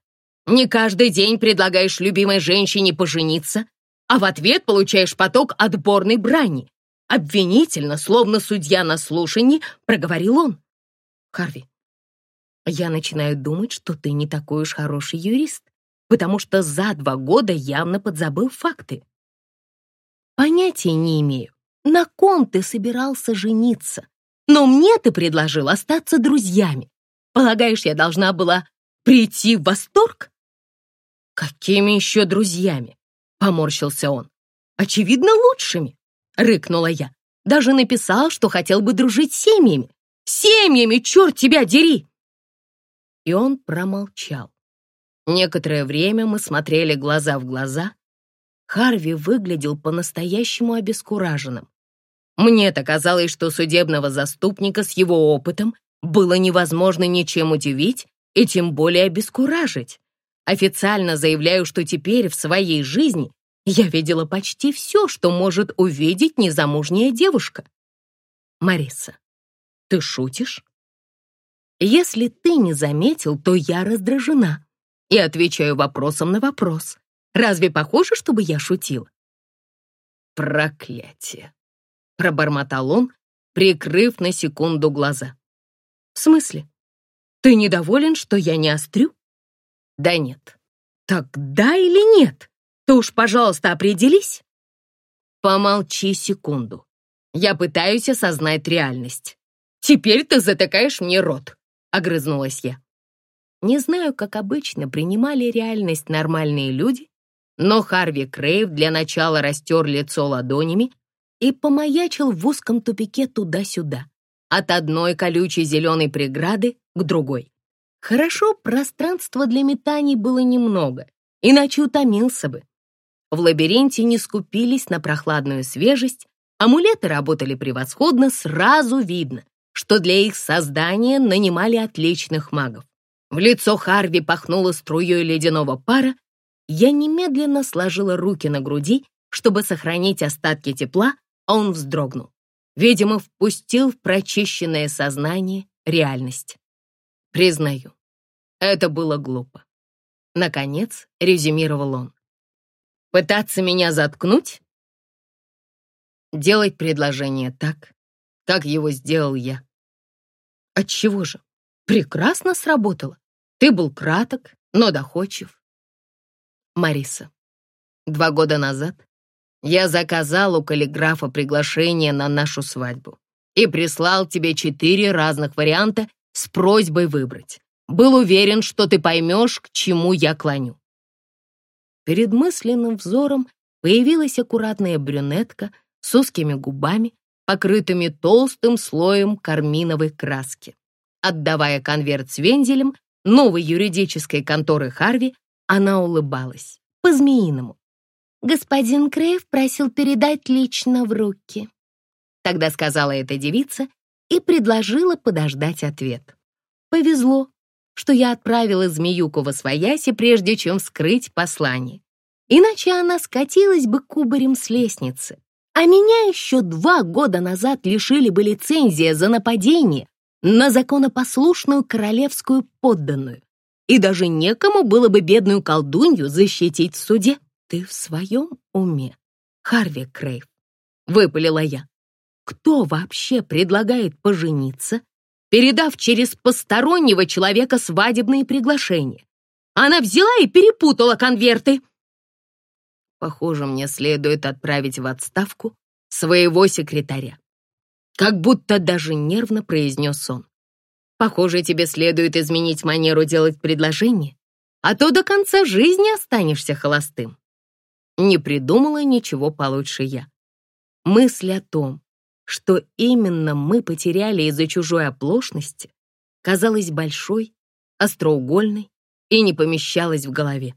Не каждый день предлагаешь любимой женщине пожениться, а в ответ получаешь поток отборной брани. Обвинительно, словно судья на слушании, проговорил он. Харви, я начинаю думать, что ты не такой уж хороший юрист, потому что за два года явно подзабыл факты. Понятия не имею, на ком ты собирался жениться, но мне ты предложил остаться друзьями. Полагаешь, я должна была прийти в восторг? Какими еще друзьями? Поморщился он. Очевидно, лучшими, рыкнула я. Даже написал, что хотел бы дружить с семьями. Семьями, черт тебя дери! И он промолчал. Некоторое время мы смотрели глаза в глаза. Харви выглядел по-настоящему обескураженным. Мне-то казалось, что судебного заступника с его опытом было невозможно ничем удивить и тем более обескуражить. Официально заявляю, что теперь в своей жизни я видела почти все, что может увидеть незамужняя девушка. Мариса, ты шутишь? Если ты не заметил, то я раздражена и отвечаю вопросом на вопрос. Разве похоже, чтобы я шутил? Проклятие! Пробормотал он, прикрыв на секунду глаза. В смысле? Ты недоволен, что я не острю? Да нет. Так да или нет? Ты уж, пожалуйста, определись. Помолчи секунду. Я пытаюсь осознать реальность. Теперь ты затыкаешь мне рот. — огрызнулась я. Не знаю, как обычно принимали реальность нормальные люди, но Харви Крейв для начала растер лицо ладонями и помаячил в узком тупике туда-сюда, от одной колючей зеленой преграды к другой. Хорошо, пространства для метаний было немного, иначе утомился бы. В лабиринте не скупились на прохладную свежесть, амулеты работали превосходно, сразу видно, что для их создания нанимали отличных магов. В лицо Харви пахнуло струей ледяного пара. Я немедленно сложила руки на груди, чтобы сохранить остатки тепла, а он вздрогнул. Видимо, впустил в прочищенное сознание реальность. Признаю, это было глупо. Наконец, резюмировал он. Пытаться меня заткнуть? Делать предложение так, как его сделал я. Отчего же? Прекрасно сработало. Ты был краток, но доходчив. Мариса, два года назад я заказал у каллиграфа приглашение на нашу свадьбу и прислал тебе четыре разных варианта с просьбой выбрать. Был уверен, что ты поймешь, к чему я клоню. Перед мысленным взором появилась аккуратная брюнетка с узкими губами, покрытыми толстым слоем карминовой краски. Отдавая конверт с вензелем новой юридической конторы Харви, она улыбалась, по-змеиному. «Господин Крейв просил передать лично в руки». Тогда сказала эта девица и предложила подождать ответ. Повезло, что я отправила змеюку во свояси, прежде чем вскрыть послание. Иначе она скатилась бы кубарем с лестницы. А меня еще два года назад лишили бы лицензии за нападение на законопослушную королевскую подданную. и даже некому было бы бедную колдунью защитить в суде. Ты в своем уме, Харви Крейв, выпалила я. Кто вообще предлагает пожениться, передав через постороннего человека свадебные приглашения? Она взяла и перепутала конверты. Похоже, мне следует отправить в отставку своего секретаря. Как будто даже нервно произнес он. Похоже, тебе следует изменить манеру делать предложения, а то до конца жизни останешься холостым. Не придумала ничего получше я. Мысль о том, что именно мы потеряли из-за чужой оплошности, казалась большой, остроугольной и не помещалась в голове.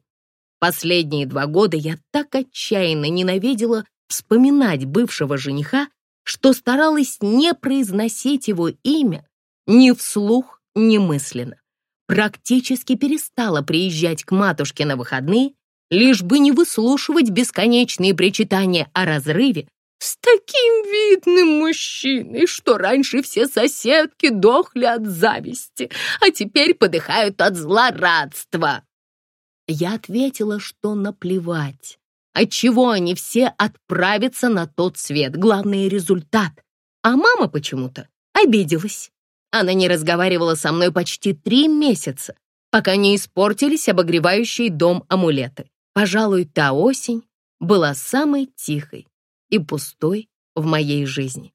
Последние два года я так отчаянно ненавидела вспоминать бывшего жениха, что старалась не произносить его имя ни вслух, ни мысленно. Практически перестала приезжать к матушке на выходные, лишь бы не выслушивать бесконечные причитания о разрыве с таким видным мужчиной, что раньше все соседки дохли от зависти, а теперь подыхают от злорадства. Я ответила, что наплевать. Отчего они все отправятся на тот свет? Главный результат. А мама почему-то обиделась. Она не разговаривала со мной почти три месяца, пока не испортились обогревающие дом амулеты. Пожалуй, та осень была самой тихой и пустой в моей жизни.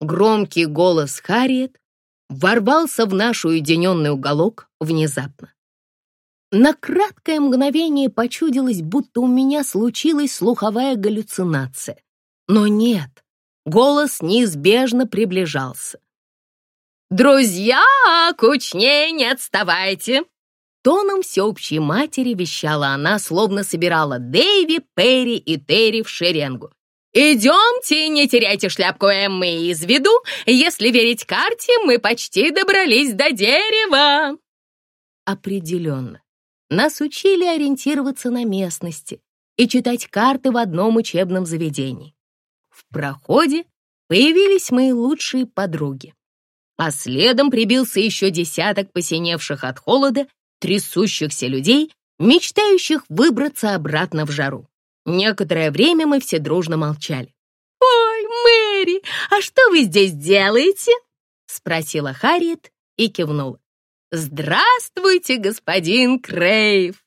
Громкий голос Харриет ворвался в наш уединенный уголок внезапно. На краткое мгновение почудилось, будто у меня случилась слуховая галлюцинация. Но нет, голос неизбежно приближался. «Друзья, кучней не отставайте!» Тоном всеобщей матери вещала она, словно собирала Дэйви, Перри и Терри в шеренгу. «Идемте, не теряйте шляпку Эммы из виду. Если верить карте, мы почти добрались до дерева». Определенно, нас учили ориентироваться на местности и читать карты в одном учебном заведении. В проходе появились мои лучшие подруги, а следом прибился еще десяток посиневших от холода, трясущихся людей, мечтающих выбраться обратно в жару. Некоторое время мы все дружно молчали. «Ой, Мэри, а что вы здесь делаете?» — спросила Харриет и кивнула. «Здравствуйте, господин Крейв!»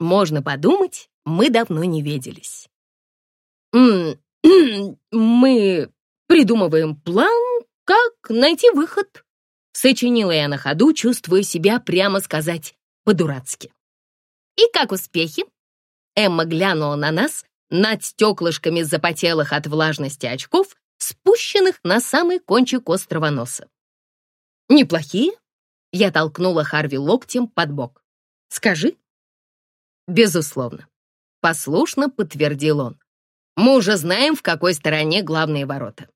Можно подумать, мы давно не виделись. «Мы придумываем план, как найти выход», — сочинила я на ходу, чувствуя себя, прямо сказать, по-дурацки. «И как успехи?» Эмма глянула на нас над стеклышками запотелых от влажности очков, спущенных на самый кончик острого носа. «Неплохие?» Я толкнула Харви локтем под бок. «Скажи». «Безусловно», — послушно подтвердил он. «Мы уже знаем, в какой стороне главные ворота».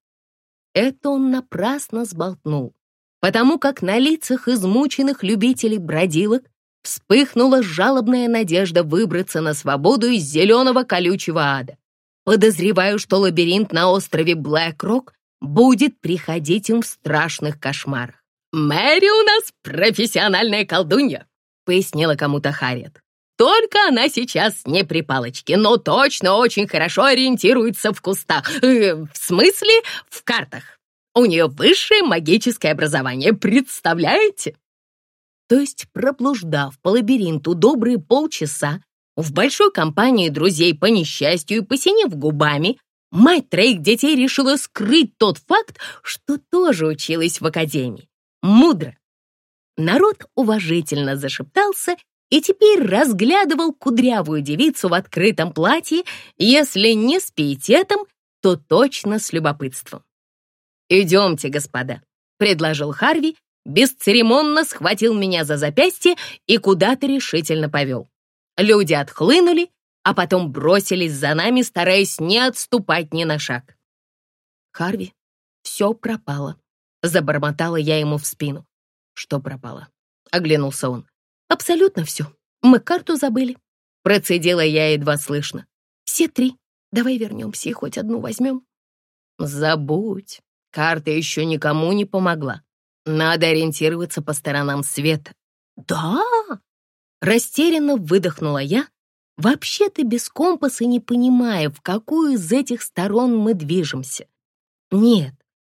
Это он напрасно сболтнул, потому как на лицах измученных любителей бродилок вспыхнула жалобная надежда выбраться на свободу из зеленого колючего ада. Подозреваю, что лабиринт на острове Блэк-Рок будет приходить им в страшных кошмарах. «Мэри у нас профессиональная колдунья», — пояснила кому-то Харриет. «Только она сейчас не при палочке, но точно очень хорошо ориентируется в кустах. Э, в смысле, в картах. У нее высшее магическое образование, представляете?» То есть, проблуждав по лабиринту добрые полчаса, в большой компании друзей по несчастью и посинев губами, мать троих детей решила скрыть тот факт, что тоже училась в академии мудро. Народ уважительно зашептался и теперь разглядывал кудрявую девицу в открытом платье, если не с пиететом, то точно с любопытством. «Идемте, господа», — предложил Харви, бесцеремонно схватил меня за запястье и куда-то решительно повел. Люди отхлынули, а потом бросились за нами, стараясь не отступать ни на шаг. Харви, все пропало. Забормотала я ему в спину. Что пропало? Оглянулся он. Абсолютно все. Мы карту забыли. Процедила я едва слышно. Все три. Давай вернемся и хоть одну возьмем. Забудь. Карта еще никому не помогла. Надо ориентироваться по сторонам света. Да, растерянно выдохнула я, вообще-то без компаса не понимая, в какую из этих сторон мы движемся. Нет,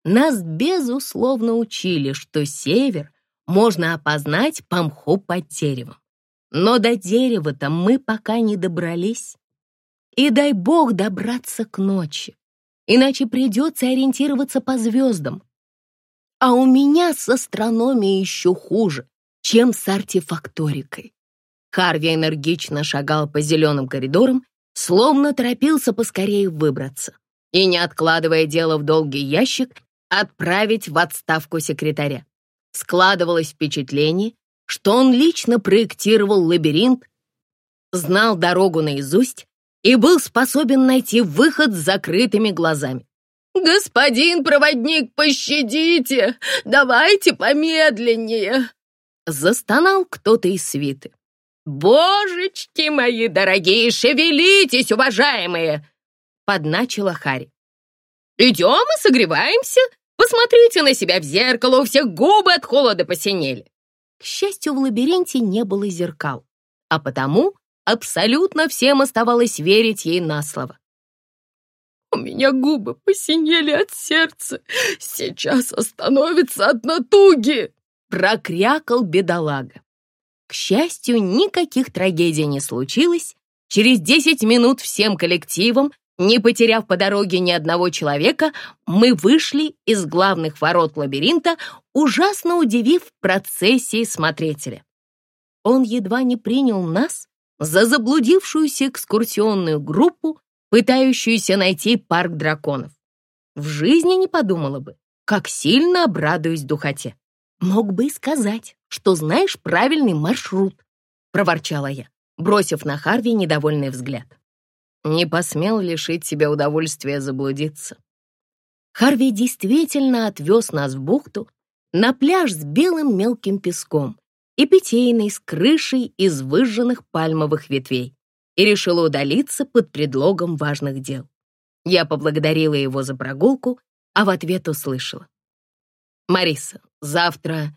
нас безусловно учили, что север можно опознать по мху под деревом. Но до дерева-то мы пока не добрались. И дай бог добраться к ночи, иначе придется ориентироваться по звездам. А у меня с астрономией еще хуже, чем с артефакторикой. Харви энергично шагал по зеленым коридорам, словно торопился поскорее выбраться и, не откладывая дело в долгий ящик, отправить в отставку секретаря. Складывалось впечатление, что он лично проектировал лабиринт, знал дорогу наизусть и был способен найти выход с закрытыми глазами. «Господин проводник, пощадите! Давайте помедленнее!» Застонал кто-то из свиты. «Божечки мои дорогие, шевелитесь, уважаемые!» Подначила Харри. «Идем и согреваемся. Посмотрите на себя в зеркало, у всех губы от холода посинели». К счастью, в лабиринте не было зеркал, а потому абсолютно всем оставалось верить ей на слово. «У меня губы посинели от сердца. Сейчас остановится от натуги!» прокрякал бедолага. К счастью, никаких трагедий не случилось. Через десять минут всем коллективом, не потеряв по дороге ни одного человека, мы вышли из главных ворот лабиринта, ужасно удивив процессии смотрителя. Он едва не принял нас за заблудившуюся экскурсионную группу, пытающуюся найти парк драконов. В жизни не подумала бы, как сильно обрадуюсь духоте. Мог бы и сказать, что знаешь правильный маршрут, проворчала я, бросив на Харви недовольный взгляд. Не посмел лишить себя удовольствия заблудиться. Харви действительно отвез нас в бухту на пляж с белым мелким песком, и питейной с крышей из выжженных пальмовых ветвей и решила удалиться под предлогом важных дел. Я поблагодарила его за прогулку, а в ответ услышала. «Мариса, завтра,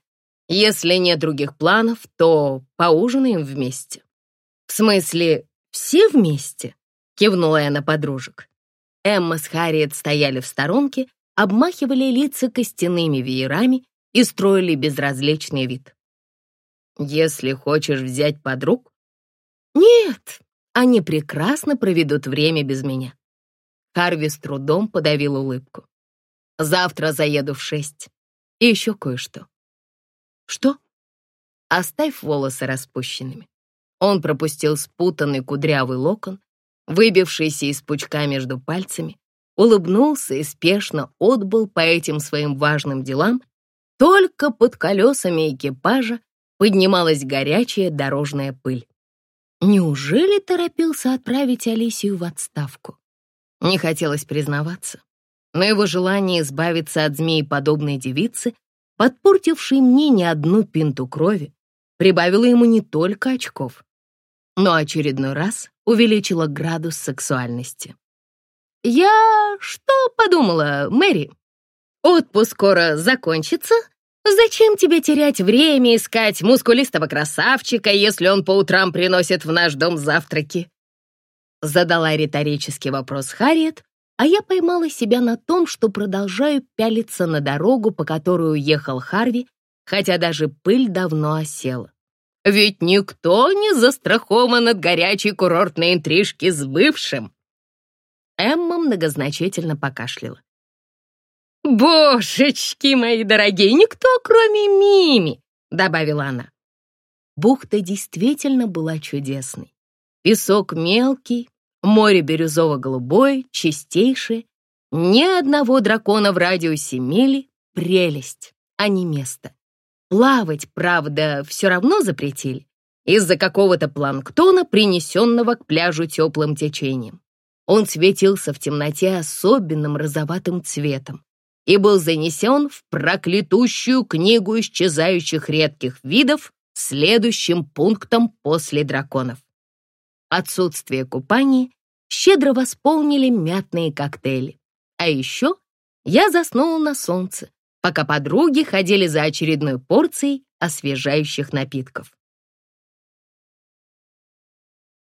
если нет других планов, то поужинаем вместе». «В смысле, все вместе?» — кивнула я на подружек. Эмма с Харриет стояли в сторонке, обмахивали лица костяными веерами и строили безразличный вид. Если хочешь взять подруг? Нет, они прекрасно проведут время без меня. Харви с трудом подавил улыбку. Завтра заеду в шесть. И еще кое-что. Что? Оставь волосы распущенными. Он пропустил спутанный кудрявый локон, выбившийся из пучка между пальцами, улыбнулся и спешно отбыл по этим своим важным делам, только под колесами экипажа поднималась горячая дорожная пыль. Неужели торопился отправить Алисию в отставку? Не хотелось признаваться, но его желание избавиться от змеи-подобной девицы, подпортившей мне не одну пинту крови, прибавило ему не только очков, но очередной раз увеличило градус сексуальности. «Я что подумала, Мэри? Отпуск скоро закончится, Зачем тебе терять время искать мускулистого красавчика, если он по утрам приносит в наш дом завтраки?» Задала риторический вопрос Харриет, а я поймала себя на том, что продолжаю пялиться на дорогу, по которой уехал Харви, хотя даже пыль давно осела. Ведь никто не застрахован от горячей курортной интрижки с бывшим. Эмма многозначительно покашляла. «Божечки мои дорогие, никто, кроме Мими!» — добавила она. Бухта действительно была чудесной. Песок мелкий, море бирюзово-голубое, чистейшее. Ни одного дракона в радиусе мили — прелесть, а не место. Плавать, правда, все равно запретили из-за какого-то планктона, принесенного к пляжу теплым течением. Он светился в темноте особенным розоватым цветом, и был занесен в проклятущую книгу исчезающих редких видов следующим пунктом после драконов. Отсутствие купаний щедро восполнили мятные коктейли. А еще я заснула на солнце, пока подруги ходили за очередной порцией освежающих напитков.